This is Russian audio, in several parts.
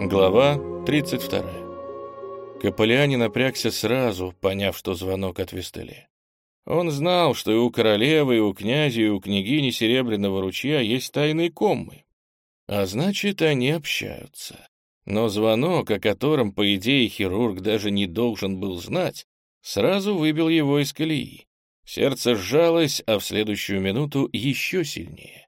Глава 32. Каполиани напрягся сразу, поняв, что звонок от Вестеле. Он знал, что и у королевы, и у князя, и у княгини Серебряного ручья есть тайные коммы. А значит, они общаются. Но звонок, о котором, по идее, хирург даже не должен был знать, сразу выбил его из колеи. Сердце сжалось, а в следующую минуту еще сильнее.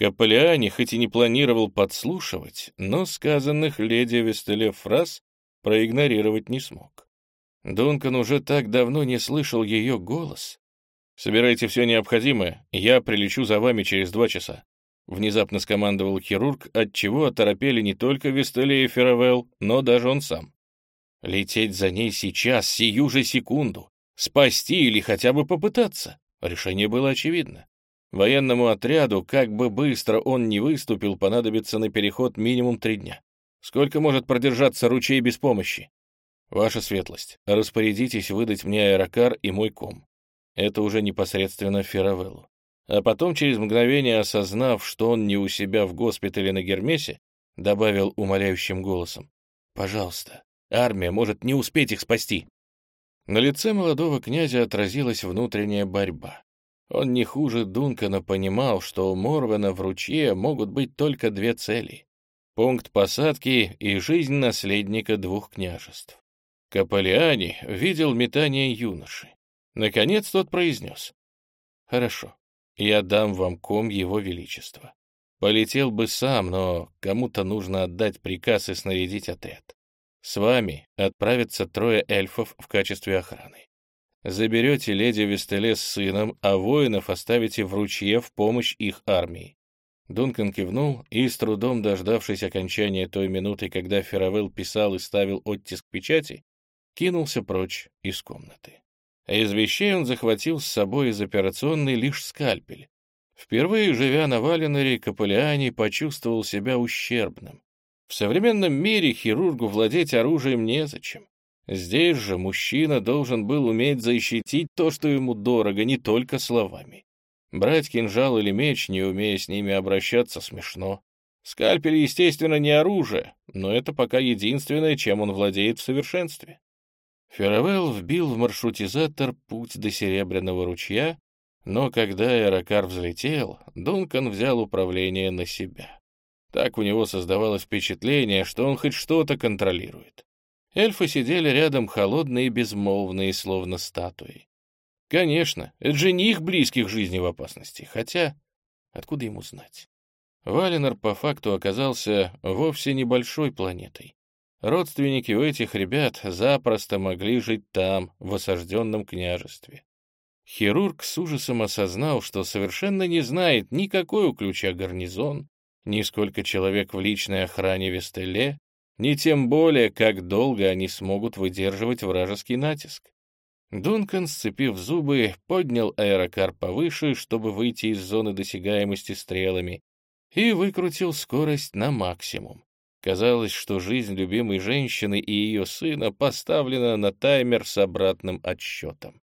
Каполиани хоть и не планировал подслушивать, но сказанных леди Вестеле фраз проигнорировать не смог. Дункан уже так давно не слышал ее голос. «Собирайте все необходимое, я прилечу за вами через два часа», — внезапно скомандовал хирург, отчего оторопели не только Вестеле и Феравелл, но даже он сам. Лететь за ней сейчас, сию же секунду, Спасти или хотя бы попытаться? Решение было очевидно. Военному отряду, как бы быстро он ни выступил, понадобится на переход минимум три дня. Сколько может продержаться ручей без помощи? Ваша светлость, распорядитесь выдать мне аэрокар и мой ком. Это уже непосредственно Феравеллу. А потом, через мгновение осознав, что он не у себя в госпитале на Гермесе, добавил умоляющим голосом. «Пожалуйста, армия может не успеть их спасти». На лице молодого князя отразилась внутренняя борьба. Он не хуже Дункана понимал, что у Морвена в ручье могут быть только две цели — пункт посадки и жизнь наследника двух княжеств. Каполиани видел метание юноши. Наконец тот произнес. «Хорошо, я дам вам ком его величества. Полетел бы сам, но кому-то нужно отдать приказ и снарядить отряд. С вами отправятся трое эльфов в качестве охраны. Заберете леди Вестеле с сыном, а воинов оставите в ручье в помощь их армии. Дункан кивнул и, с трудом дождавшись окончания той минуты, когда Феравелл писал и ставил оттиск печати, кинулся прочь из комнаты. Из вещей он захватил с собой из операционной лишь скальпель. Впервые, живя на Валенере, Капеллиани почувствовал себя ущербным. В современном мире хирургу владеть оружием незачем. Здесь же мужчина должен был уметь защитить то, что ему дорого, не только словами. Брать кинжал или меч, не умея с ними обращаться, смешно. Скальпель, естественно, не оружие, но это пока единственное, чем он владеет в совершенстве. Феравелл вбил в маршрутизатор путь до Серебряного ручья, но когда аэрокар взлетел, Дункан взял управление на себя. Так у него создавалось впечатление, что он хоть что-то контролирует. Эльфы сидели рядом холодные и безмолвные, словно статуи. Конечно, это же не их близких жизни в опасности, хотя откуда ему знать? Валенор по факту оказался вовсе небольшой планетой. Родственники у этих ребят запросто могли жить там, в осажденном княжестве. Хирург с ужасом осознал, что совершенно не знает никакой у ключа гарнизон, ни сколько человек в личной охране Вестеле, ни тем более, как долго они смогут выдерживать вражеский натиск. Дункан, сцепив зубы, поднял аэрокар повыше, чтобы выйти из зоны досягаемости стрелами, и выкрутил скорость на максимум. Казалось, что жизнь любимой женщины и ее сына поставлена на таймер с обратным отсчетом.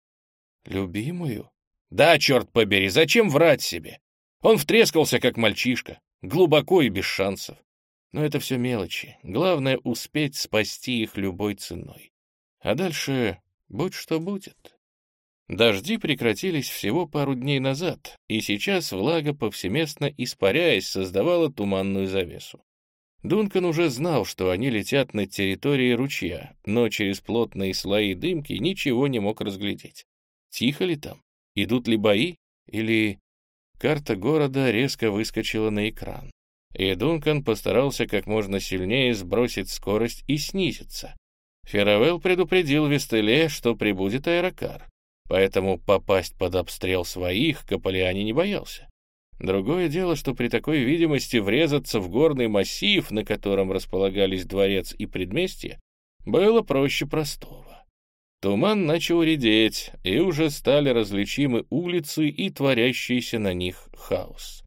«Любимую?» «Да, черт побери, зачем врать себе?» Он втрескался, как мальчишка глубоко и без шансов. Но это все мелочи. Главное — успеть спасти их любой ценой. А дальше будь что будет. Дожди прекратились всего пару дней назад, и сейчас влага, повсеместно испаряясь, создавала туманную завесу. Дункан уже знал, что они летят над территорией ручья, но через плотные слои дымки ничего не мог разглядеть. Тихо ли там? Идут ли бои? Или Карта города резко выскочила на экран, и Дункан постарался как можно сильнее сбросить скорость и снизиться. Феравелл предупредил Вестеле, что прибудет аэрокар, поэтому попасть под обстрел своих Каполиани не боялся. Другое дело, что при такой видимости врезаться в горный массив, на котором располагались дворец и предместье, было проще простого. Туман начал редеть, и уже стали различимы улицы и творящийся на них хаос.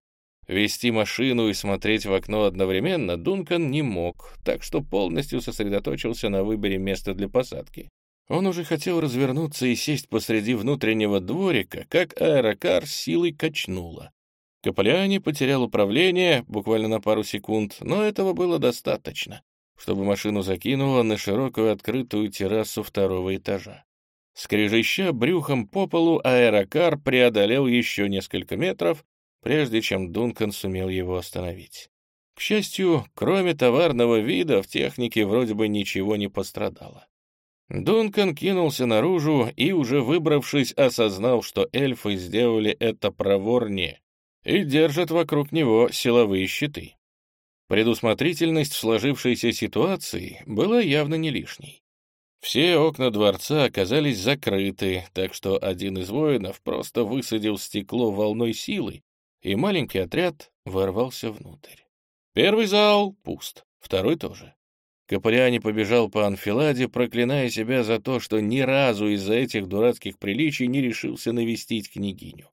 Вести машину и смотреть в окно одновременно Дункан не мог, так что полностью сосредоточился на выборе места для посадки. Он уже хотел развернуться и сесть посреди внутреннего дворика, как аэрокар силой качнуло. Каполиани потерял управление буквально на пару секунд, но этого было достаточно. чтобы машину закинуло на широкую открытую террасу второго этажа. Скрежеща брюхом по полу, аэрокар преодолел еще несколько метров, прежде чем Дункан сумел его остановить. К счастью, кроме товарного вида, в технике вроде бы ничего не пострадало. Дункан кинулся наружу и, уже выбравшись, осознал, что эльфы сделали это проворнее и держат вокруг него силовые щиты. Предусмотрительность в сложившейся ситуации была явно не лишней. Все окна дворца оказались закрыты, так что один из воинов просто высадил стекло волной силы, и маленький отряд ворвался внутрь. Первый зал пуст, второй тоже. Каприани побежал по анфиладе, проклиная себя за то, что ни разу из-за этих дурацких приличий не решился навестить княгиню.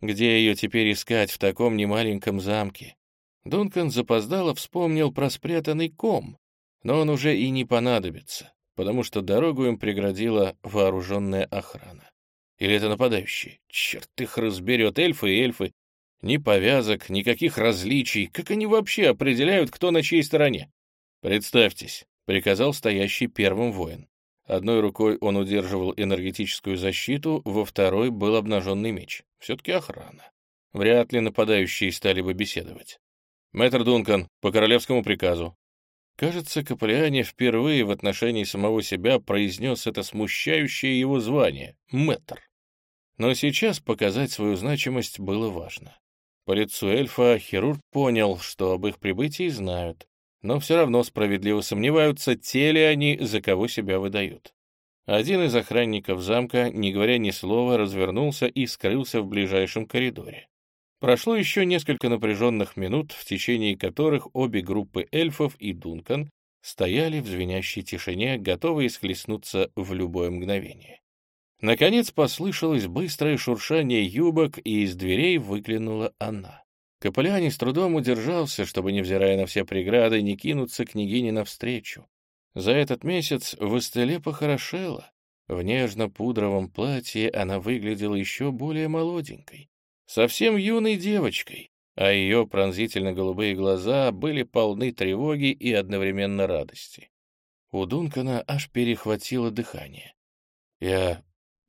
Где ее теперь искать в таком немаленьком замке? Дункан запоздало вспомнил про спрятанный ком, но он уже и не понадобится потому что дорогу им преградила вооруженная охрана. Или это нападающие? Черт их разберет, эльфы и эльфы. Ни повязок, никаких различий. Как они вообще определяют, кто на чьей стороне? «Представьтесь», — приказал стоящий первым воин. Одной рукой он удерживал энергетическую защиту, во второй был обнаженный меч. Все-таки охрана. Вряд ли нападающие стали бы беседовать. «Мэтр Дункан, по королевскому приказу, Кажется, Каполиане впервые в отношении самого себя произнес это смущающее его звание — мэтр. Но сейчас показать свою значимость было важно. По лицу эльфа хирург понял, что об их прибытии знают, но все равно справедливо сомневаются, те ли они, за кого себя выдают. Один из охранников замка, не говоря ни слова, развернулся и скрылся в ближайшем коридоре. Прошло еще несколько напряженных минут, в течение которых обе группы эльфов и Дункан стояли в звенящей тишине, готовые схлестнуться в любое мгновение. Наконец послышалось быстрое шуршание юбок, и из дверей выглянула она. Капелляни с трудом удержался, чтобы, невзирая на все преграды, не кинуться княгине навстречу. За этот месяц в Эстеле похорошела. В нежно-пудровом платье она выглядела еще более молоденькой совсем юной девочкой, а ее пронзительно-голубые глаза были полны тревоги и одновременно радости. У Дункана аж перехватило дыхание. «Я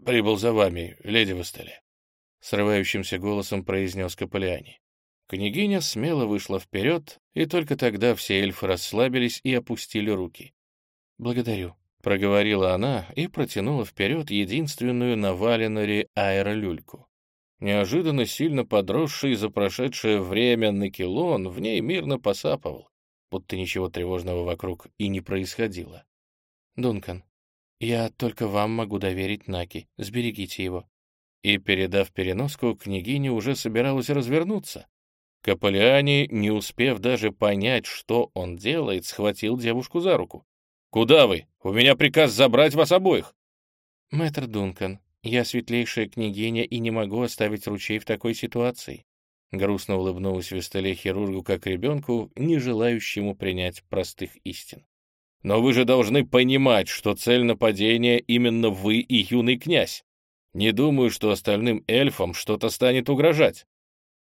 прибыл за вами, леди Вестеле», — срывающимся голосом произнес Капеллиани. Княгиня смело вышла вперед, и только тогда все эльфы расслабились и опустили руки. «Благодарю», — проговорила она и протянула вперед единственную на Валеноре аэролюльку. Неожиданно сильно подросший за прошедшее время Накелон в ней мирно посапывал, будто ничего тревожного вокруг и не происходило. «Дункан, я только вам могу доверить Наки, сберегите его». И, передав переноску, княгиня уже собиралась развернуться. Каполиани, не успев даже понять, что он делает, схватил девушку за руку. «Куда вы? У меня приказ забрать вас обоих!» «Мэтр Дункан, я светлейшая княгиня и не могу оставить ручей в такой ситуации. Грустно улыбнулась Вестеле хирургу как ребенку, не желающему принять простых истин. «Но вы же должны понимать, что цель нападения именно вы и юный князь. Не думаю, что остальным эльфам что-то станет угрожать».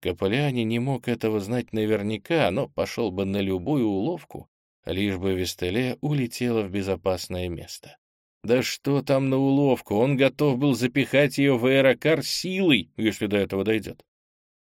Каполяне не мог этого знать наверняка, но пошел бы на любую уловку, лишь бы Вестеле улетела в безопасное место. Да что там на уловку, он готов был запихать ее в аэрокар силой, если до этого дойдет.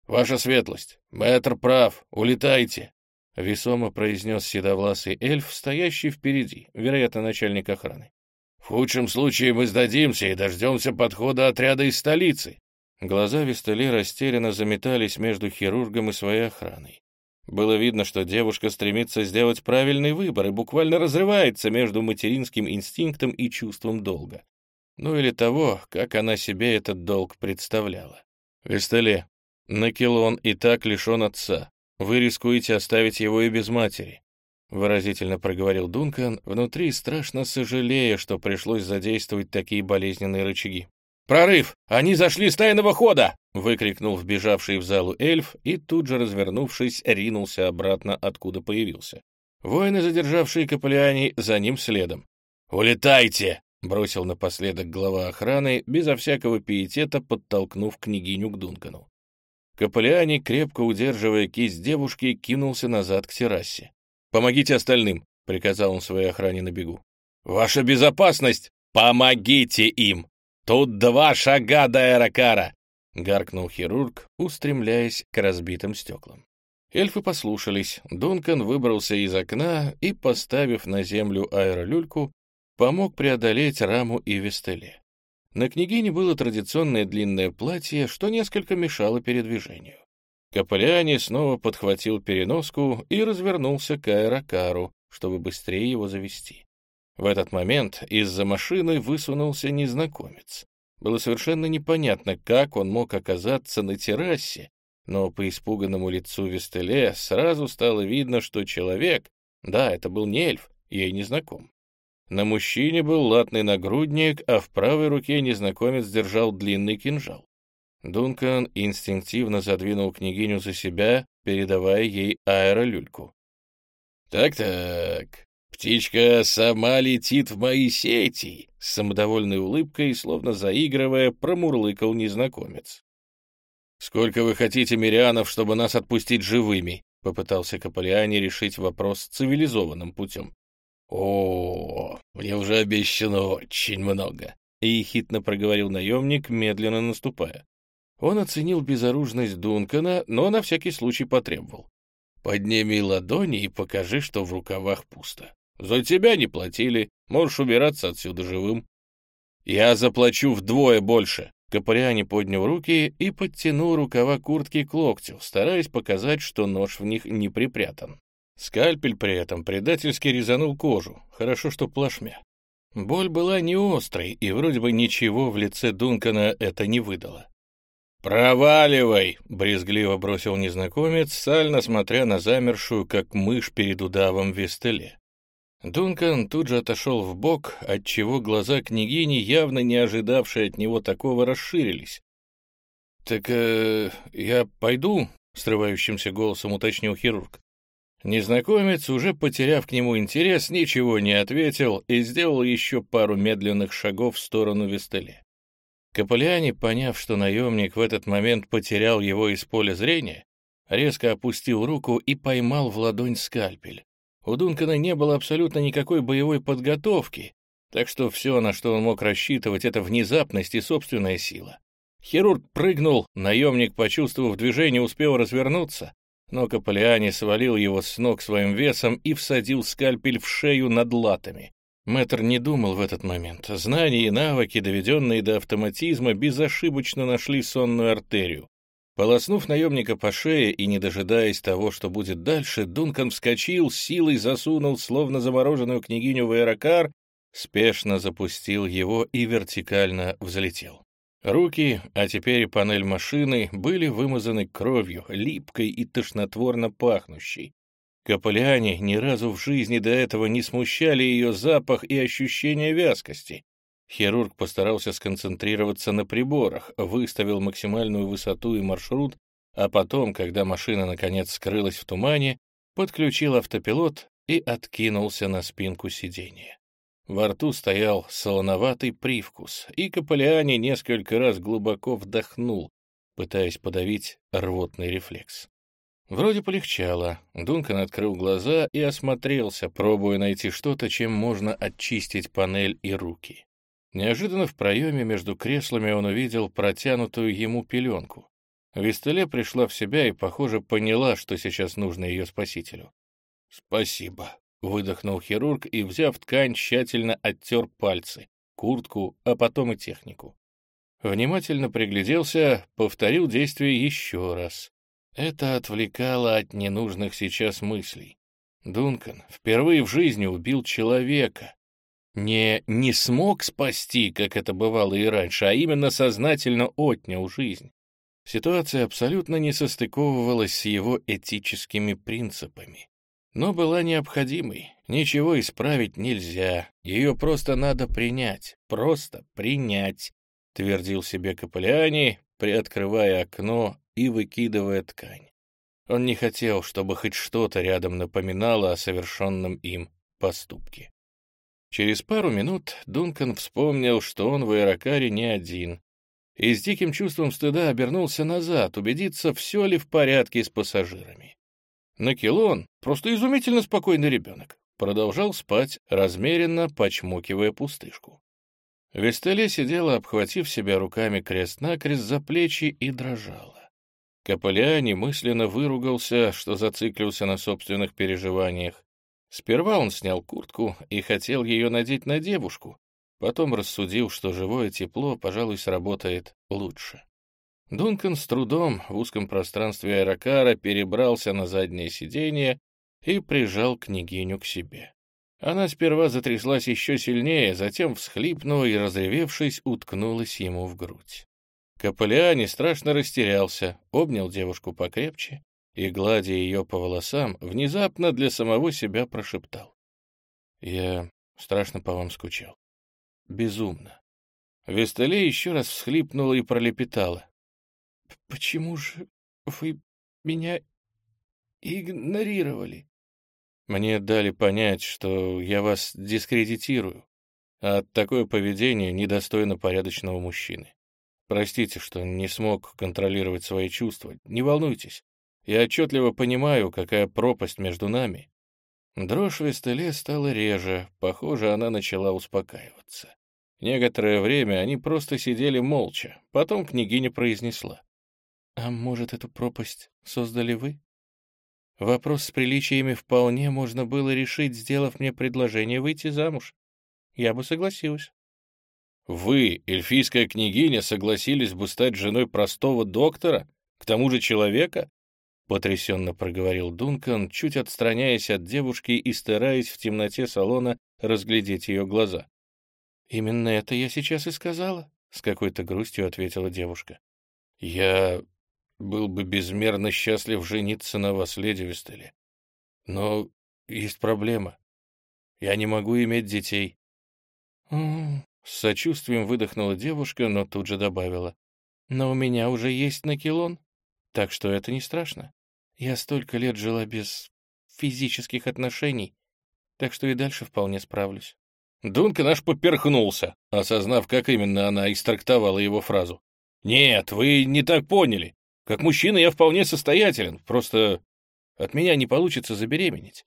«Ваша светлость, мэтр прав, улетайте!» — весомо произнес седовласый эльф, стоящий впереди, вероятно, начальник охраны. «В худшем случае мы сдадимся и дождемся подхода отряда из столицы». Глаза Вестели растерянно заметались между хирургом и своей охраной. Было видно, что девушка стремится сделать правильный выбор и буквально разрывается между материнским инстинктом и чувством долга. Ну или того, как она себе этот долг представляла. «Вестеле, Накелон и так лишен отца. Вы рискуете оставить его и без матери», — выразительно проговорил Дункан, внутри страшно сожалея, что пришлось задействовать такие болезненные рычаги. «Прорыв! Они зашли с тайного хода!» — выкрикнул вбежавший в залу эльф и тут же, развернувшись, ринулся обратно, откуда появился. Воины, задержавшие Каполиани, за ним следом. «Улетайте!» — бросил напоследок глава охраны, безо всякого пиетета подтолкнув княгиню к Дункану. Каполиани, крепко удерживая кисть девушки, кинулся назад к террасе. «Помогите остальным! — приказал он своей охране на бегу. «Ваша безопасность! Помогите им! Тут два шага до аэрокара!» — гаркнул хирург, устремляясь к разбитым стеклам. Эльфы послушались. Дункан выбрался из окна и, поставив на землю аэролюльку, помог преодолеть раму и вестеле. На княгине было традиционное длинное платье, что несколько мешало передвижению. Каполиани снова подхватил переноску и развернулся к аэрокару, чтобы быстрее его завести. В этот момент из-за машины высунулся незнакомец. Было совершенно непонятно, как он мог оказаться на террасе, но по испуганному лицу Вестеле сразу стало видно, что человек, да, это был не эльф, ей не знаком. На мужчине был латный нагрудник, а в правой руке незнакомец держал длинный кинжал. Дункан инстинктивно задвинул княгиню за себя, передавая ей аэролюльку. «Так-так, птичка сама летит в мои сети!» С самодовольной улыбкой, словно заигрывая, промурлыкал незнакомец. «Сколько вы хотите мирианов, чтобы нас отпустить живыми?» — попытался Каполиани решить вопрос цивилизованным путем. «О, мне уже обещано очень много», — ехидно проговорил наемник, медленно наступая. Он оценил безоружность Дункана, но на всякий случай потребовал. «Подними ладони и покажи, что в рукавах пусто. За тебя не платили, можешь убираться отсюда живым». «Я заплачу вдвое больше», Каприани поднял руки и подтянул рукава куртки к локтю, стараясь показать, что нож в них не припрятан. Скальпель при этом предательски резанул кожу, хорошо, что плашмя. Боль была не острой, и вроде бы ничего в лице Дункана это не выдало. «Проваливай!» — брезгливо бросил незнакомец, сально смотря на замершую, как мышь перед удавом Вестеле. Дункан тут же отошел в бок, отчего глаза княгини, явно не ожидавшие от него такого, расширились. «Так э, я пойду?» — срывающимся голосом уточнил хирург. Незнакомец, уже потеряв к нему интерес, ничего не ответил и сделал еще пару медленных шагов в сторону Вестеле. Каполиани, поняв, что наемник в этот момент потерял его из поля зрения, резко опустил руку и поймал в ладонь скальпель. У Дункана не было абсолютно никакой боевой подготовки, так что все, на что он мог рассчитывать, это внезапность и собственная сила. Хирург прыгнул, наемник, почувствовав движение, успел развернуться, но Каполиани свалил его с ног своим весом и всадил скальпель в шею над латами. Мэтр не думал в этот момент. Знания и навыки, доведенные до автоматизма, безошибочно нашли сонную артерию. Полоснув наемника по шее и не дожидаясь того, что будет дальше, Дункан вскочил, силой засунул, словно замороженную княгиню в аэрокар, спешно запустил его и вертикально взлетел. Руки, а теперь панель машины, были вымазаны кровью, липкой и тошнотворно пахнущей. Каполиане ни разу в жизни до этого не смущали ее запах и ощущение вязкости. Хирург постарался сконцентрироваться на приборах, выставил максимальную высоту и маршрут, а потом, когда машина наконец скрылась в тумане, подключил автопилот и откинулся на спинку сиденья. Во рту стоял солоноватый привкус, и Каполиани несколько раз глубоко вдохнул, пытаясь подавить рвотный рефлекс. Вроде полегчало. Дункан открыл глаза и осмотрелся, пробуя найти что-то, чем можно очистить панель и руки. Неожиданно в проеме между креслами он увидел протянутую ему пеленку. Вистеле пришла в себя и, похоже, поняла, что сейчас нужно ее спасителю. «Спасибо», — выдохнул хирург и, взяв ткань, тщательно оттер пальцы, куртку, а потом и технику. Внимательно пригляделся, повторил действие еще раз. Это отвлекало от ненужных сейчас мыслей. Дункан впервые в жизни убил человека, не не смог спасти, как это бывало и раньше, а именно сознательно отнял жизнь. Ситуация абсолютно не состыковывалась с его этическими принципами. Но была необходимой. Ничего исправить нельзя. Ее просто надо принять. Просто принять, твердил себе Каполиани, приоткрывая окно и выкидывая ткань. Он не хотел, чтобы хоть что-то рядом напоминало о совершенном им поступке. Через пару минут Дункан вспомнил, что он в аэрокаре не один, и с диким чувством стыда обернулся назад, убедиться, все ли в порядке с пассажирами. Накилон — просто изумительно спокойный ребенок. продолжал спать, размеренно почмокивая пустышку. Вестеле сидела, обхватив себя руками крест-накрест за плечи и дрожала. Каполиани мысленно выругался, что зациклился на собственных переживаниях. Сперва он снял куртку и хотел ее надеть на девушку, потом рассудил, что живое тепло, пожалуй, сработает лучше. Дункан с трудом в узком пространстве аэрокара перебрался на заднее сиденье и прижал княгиню к себе. Она сперва затряслась еще сильнее, затем всхлипнула и, разревевшись, уткнулась ему в грудь. Каполиани страшно растерялся, обнял девушку покрепче и, гладя ее по волосам, внезапно для самого себя прошептал. «Я страшно по вам скучал. Безумно». Вестале еще раз всхлипнула и пролепетала. «Почему же вы меня игнорировали?» Мне дали понять, что я вас дискредитирую, а такое поведение недостойно порядочного мужчины. Простите, что не смог контролировать свои чувства. Не волнуйтесь. Я отчетливо понимаю, какая пропасть между нами. Дрожь в Эстеле стала реже, похоже, она начала успокаиваться. Некоторое время они просто сидели молча, потом княгиня произнесла. «А может, эту пропасть создали вы?» Вопрос с приличиями вполне можно было решить, сделав мне предложение выйти замуж. Я бы согласилась. Вы, эльфийская княгиня, согласились бы стать женой простого доктора, к тому же человека? Потрясенно проговорил Дункан, чуть отстраняясь от девушки и стараясь в темноте салона разглядеть ее глаза. «Именно это я сейчас и сказала», — с какой-то грустью ответила девушка. «Я был бы безмерно счастлив жениться на вас, леди Вестеле. Но есть проблема. Я не могу иметь детей. С сочувствием выдохнула девушка, но тут же добавила. Но у меня уже есть накилон, так что это не страшно. Я столько лет жила без физических отношений, так что и дальше вполне справлюсь. Дунка наш поперхнулся, осознав, как именно она истрактовала его фразу. «Нет, вы не так поняли. Как мужчина я вполне состоятелен, просто от меня не получится забеременеть.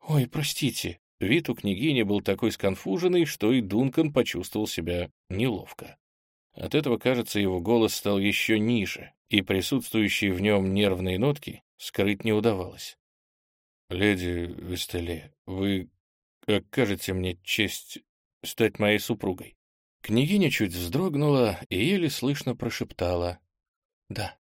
Ой, простите. Вид у княгини был такой сконфуженный, что и Дункан почувствовал себя неловко. От этого, кажется, его голос стал еще ниже, и присутствующие в нем нервные нотки скрыть не удавалось. «Леди Вестеле, вы окажете мне честь стать моей супругой?» Княгиня чуть вздрогнула и еле слышно прошептала «Да».